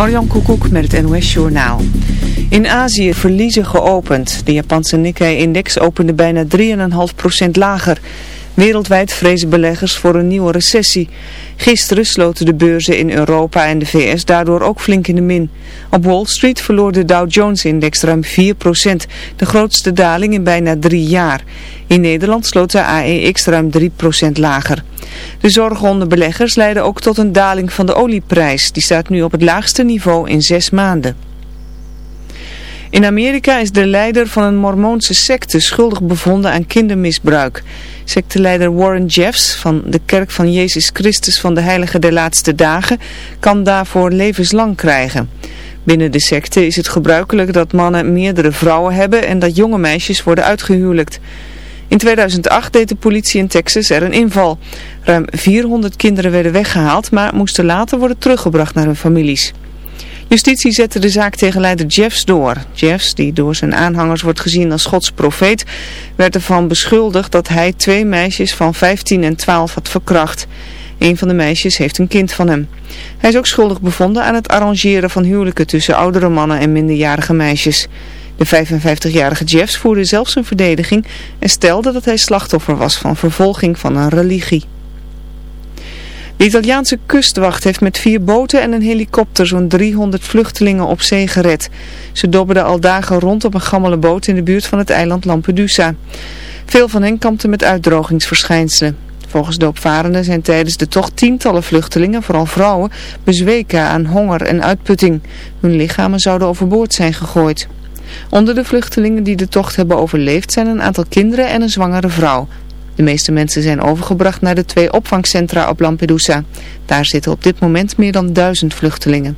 Marjan Koekoek met het NOS Journaal. In Azië verliezen geopend. De Japanse Nikkei-index opende bijna 3,5% lager. Wereldwijd vrezen beleggers voor een nieuwe recessie. Gisteren sloten de beurzen in Europa en de VS daardoor ook flink in de min. Op Wall Street verloor de Dow Jones-index ruim 4%, de grootste daling in bijna drie jaar. In Nederland sloot de AEX ruim 3% lager. De zorgen onder beleggers leiden ook tot een daling van de olieprijs. Die staat nu op het laagste niveau in zes maanden. In Amerika is de leider van een mormoonse secte schuldig bevonden aan kindermisbruik. Secteleider Warren Jeffs van de Kerk van Jezus Christus van de Heilige der Laatste Dagen kan daarvoor levenslang krijgen. Binnen de secte is het gebruikelijk dat mannen meerdere vrouwen hebben en dat jonge meisjes worden uitgehuwelijkt. In 2008 deed de politie in Texas er een inval. Ruim 400 kinderen werden weggehaald, maar moesten later worden teruggebracht naar hun families. Justitie zette de zaak tegen leider Jeffs door. Jeffs, die door zijn aanhangers wordt gezien als Gods profeet, werd ervan beschuldigd dat hij twee meisjes van 15 en 12 had verkracht. Een van de meisjes heeft een kind van hem. Hij is ook schuldig bevonden aan het arrangeren van huwelijken tussen oudere mannen en minderjarige meisjes. De 55-jarige Jeffs voerde zelfs een verdediging en stelde dat hij slachtoffer was van vervolging van een religie. De Italiaanse kustwacht heeft met vier boten en een helikopter zo'n 300 vluchtelingen op zee gered. Ze dobberden al dagen rond op een gammele boot in de buurt van het eiland Lampedusa. Veel van hen kampten met uitdrogingsverschijnselen. Volgens de opvarenden zijn tijdens de tocht tientallen vluchtelingen, vooral vrouwen, bezweken aan honger en uitputting. Hun lichamen zouden overboord zijn gegooid. Onder de vluchtelingen die de tocht hebben overleefd zijn een aantal kinderen en een zwangere vrouw. De meeste mensen zijn overgebracht naar de twee opvangcentra op Lampedusa. Daar zitten op dit moment meer dan duizend vluchtelingen.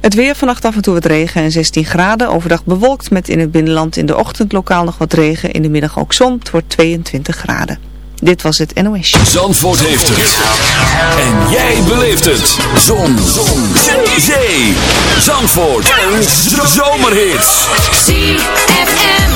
Het weer vannacht af en toe wat regen en 16 graden. Overdag bewolkt met in het binnenland in de ochtend lokaal nog wat regen. In de middag ook zon. Het wordt 22 graden. Dit was het NOS. Zandvoort heeft het. En jij beleeft het. Zon. zon. Zee. Zandvoort. En zomerhits. ZFM.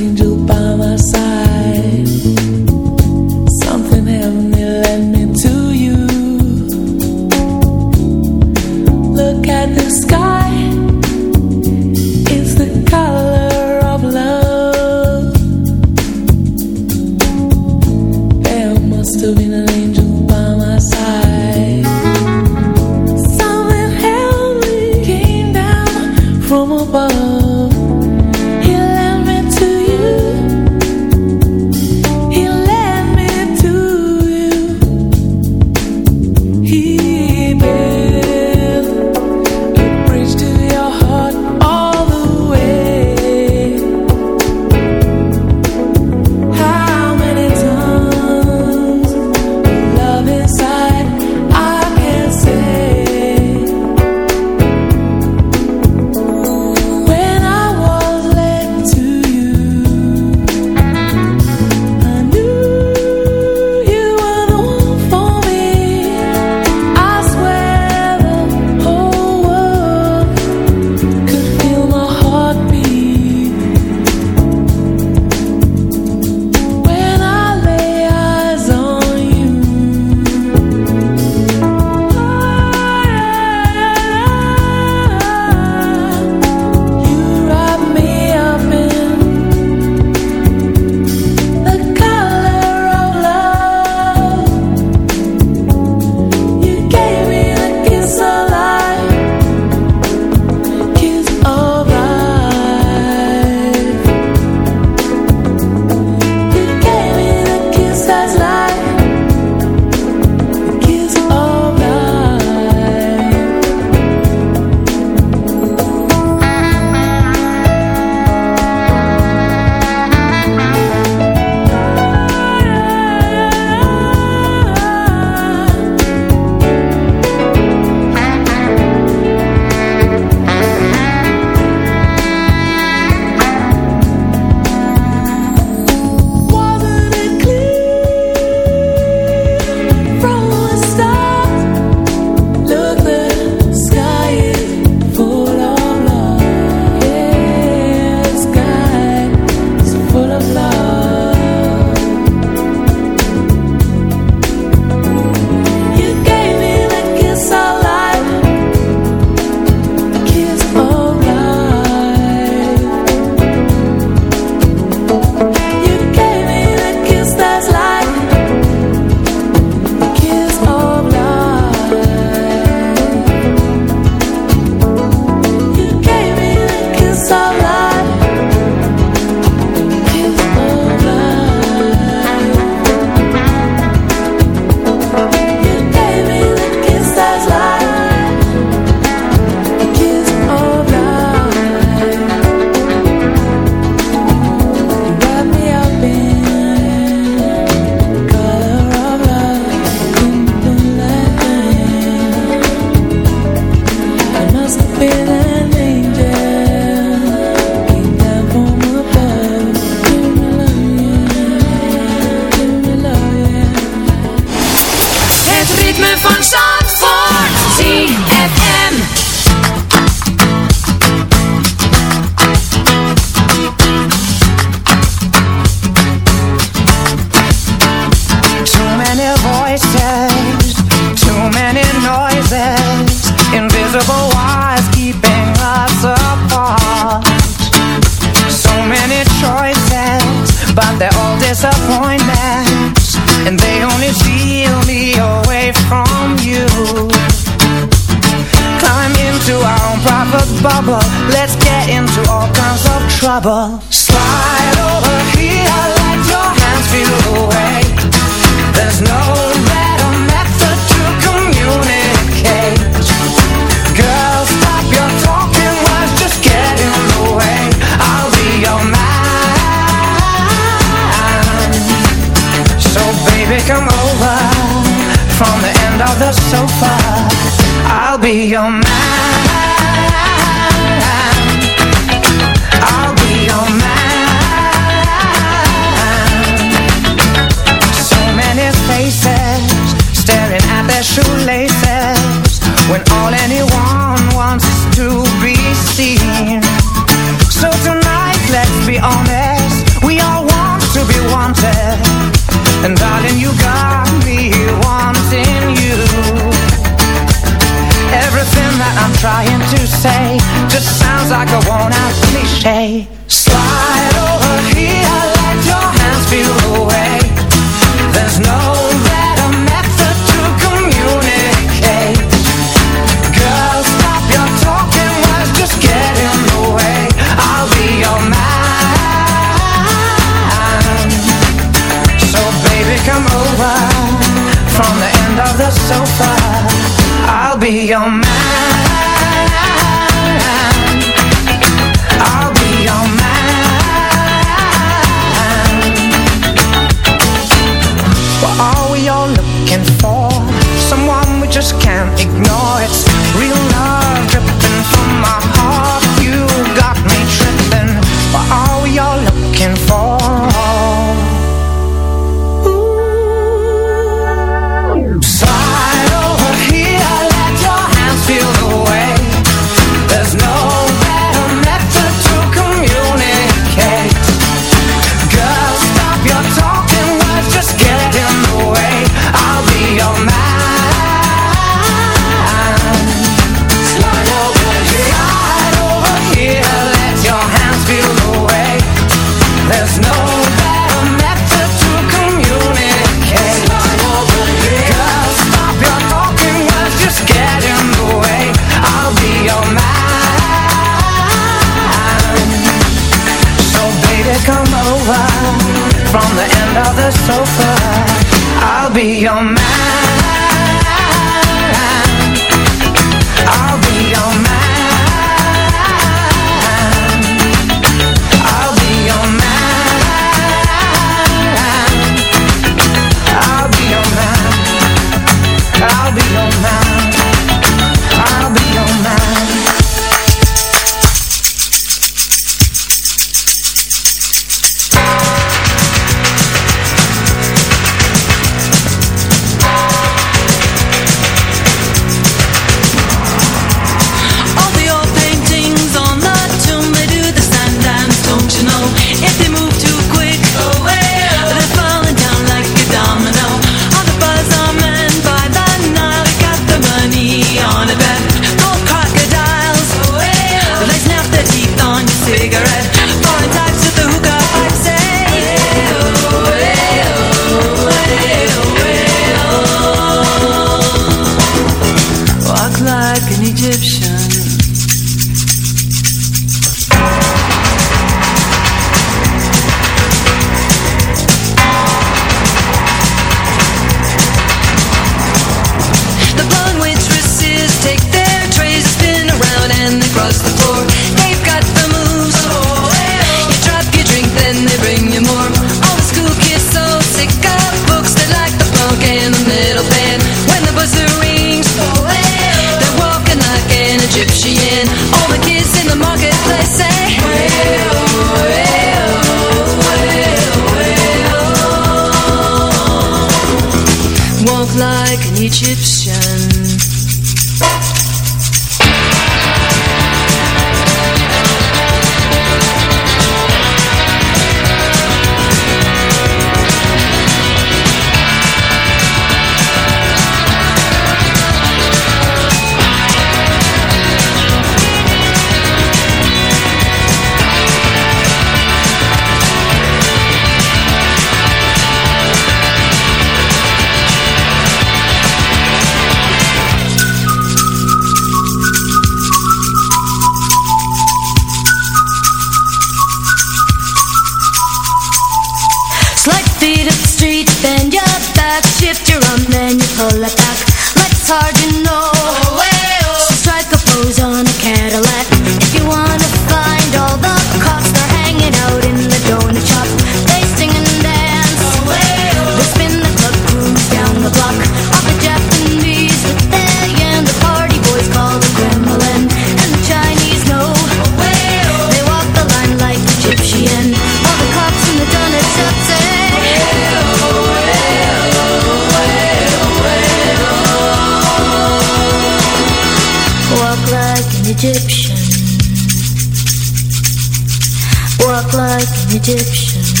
Walk like an Egyptian.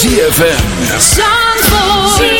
ZFM. club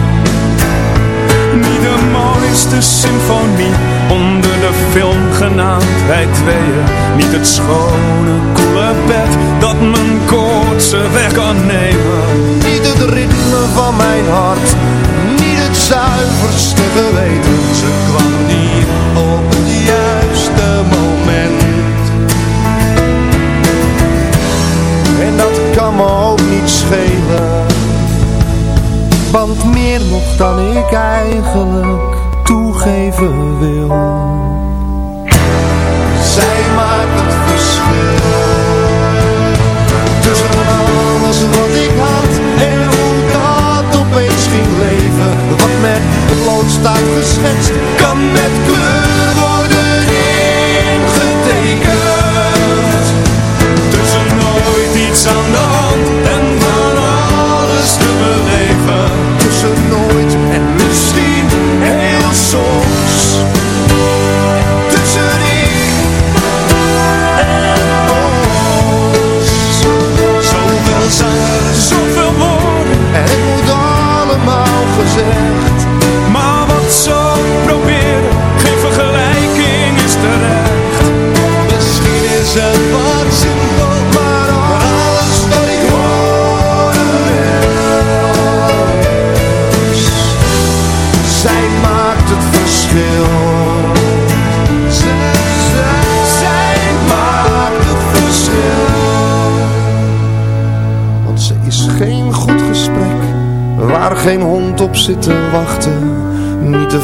Gewoon is de symfonie onder de film genaamd. Wij tweeën Niet het schone, koele bed dat mijn koortse weg kan nemen. Niet het ritme van mijn hart, niet het zuiverste geweten. Ze kwam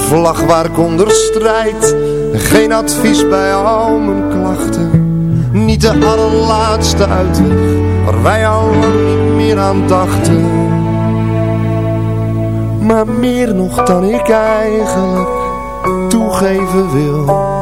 vlag waar onder strijd. Geen advies bij al mijn klachten. Niet de allerlaatste uitweg, waar wij al niet meer aan dachten. Maar meer nog dan ik eigenlijk toegeven wil.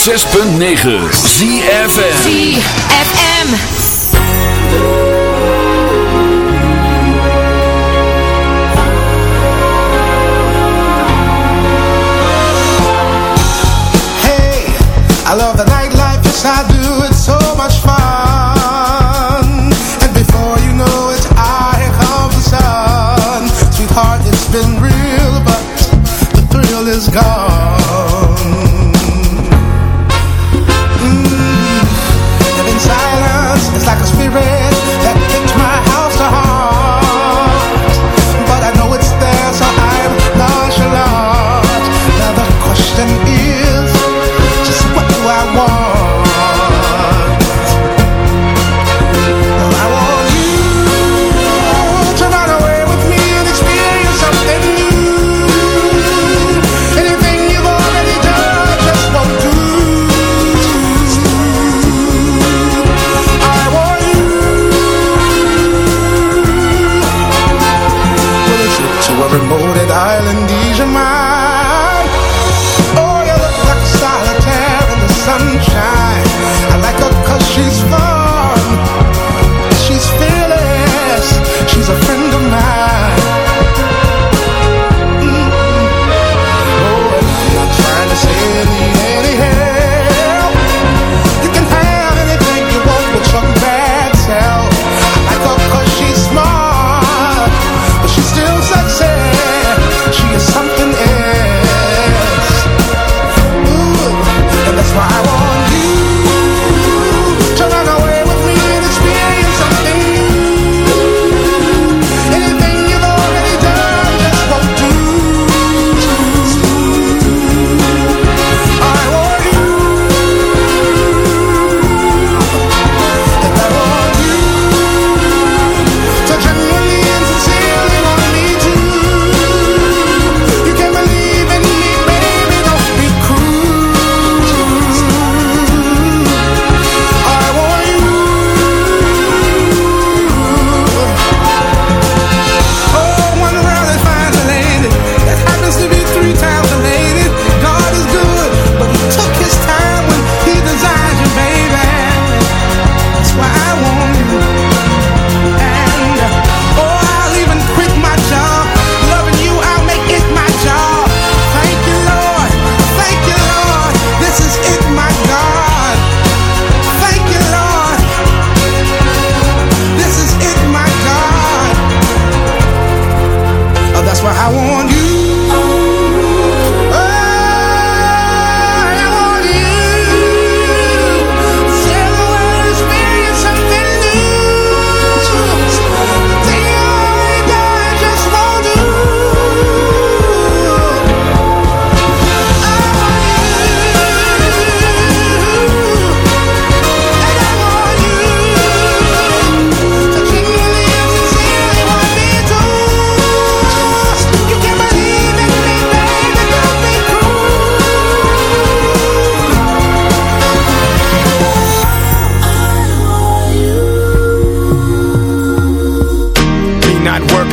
106.9 ZFM ZFM Hey, I love the nightlife, yes I do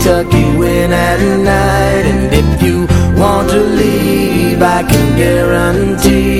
Tuck you in at night. And if you want to leave I can guarantee